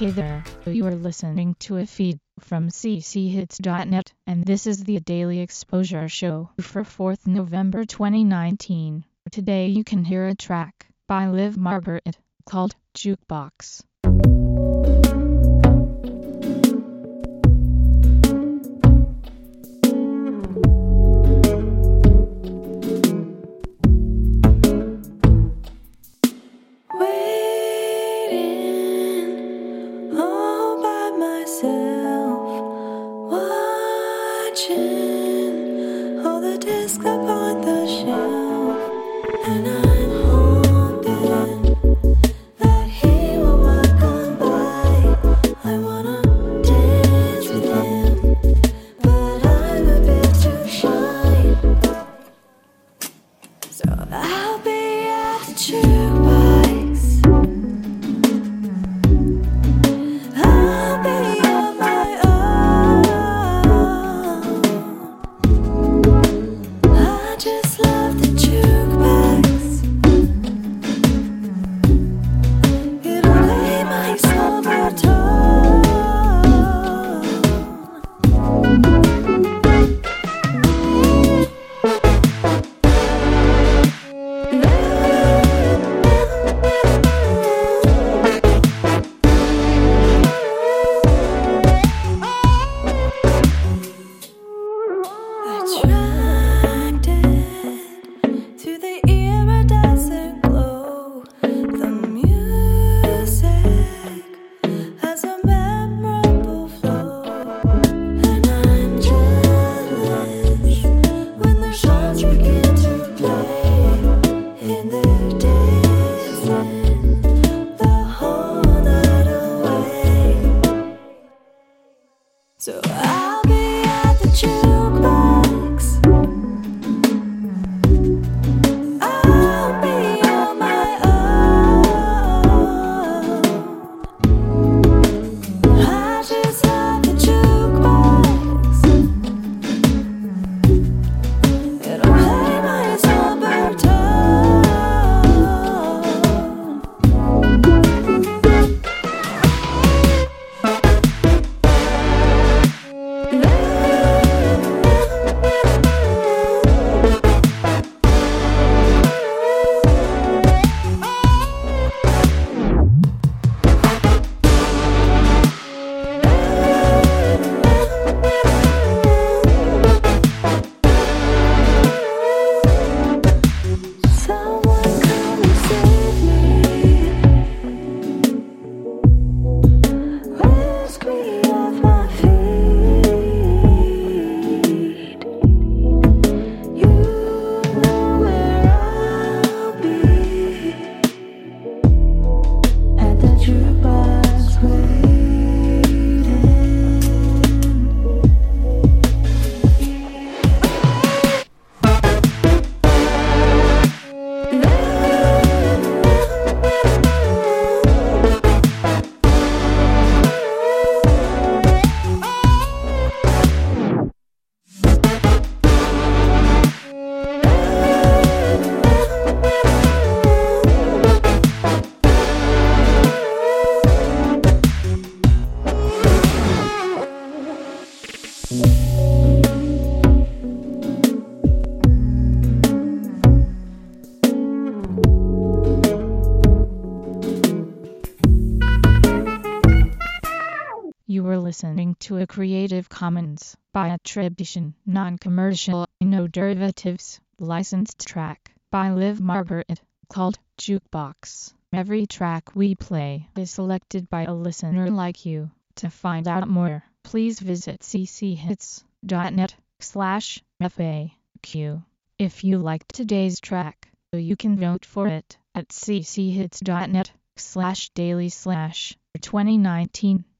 Hey there, you are listening to a feed from cchits.net, and this is the Daily Exposure Show for 4th November 2019. Today you can hear a track by Liv Margaret called Jukebox. All the up on the shelf, and I'm hoping that he will walk on by. I wanna dance with him, but I'm a bit too shy. So I'll be at jukebox. Me listening to a Creative Commons by attribution, non-commercial, no derivatives, licensed track by Liv Margaret called Jukebox. Every track we play is selected by a listener like you. To find out more, please visit cchits.net slash FAQ. If you liked today's track, you can vote for it at cchits.net slash daily slash 2019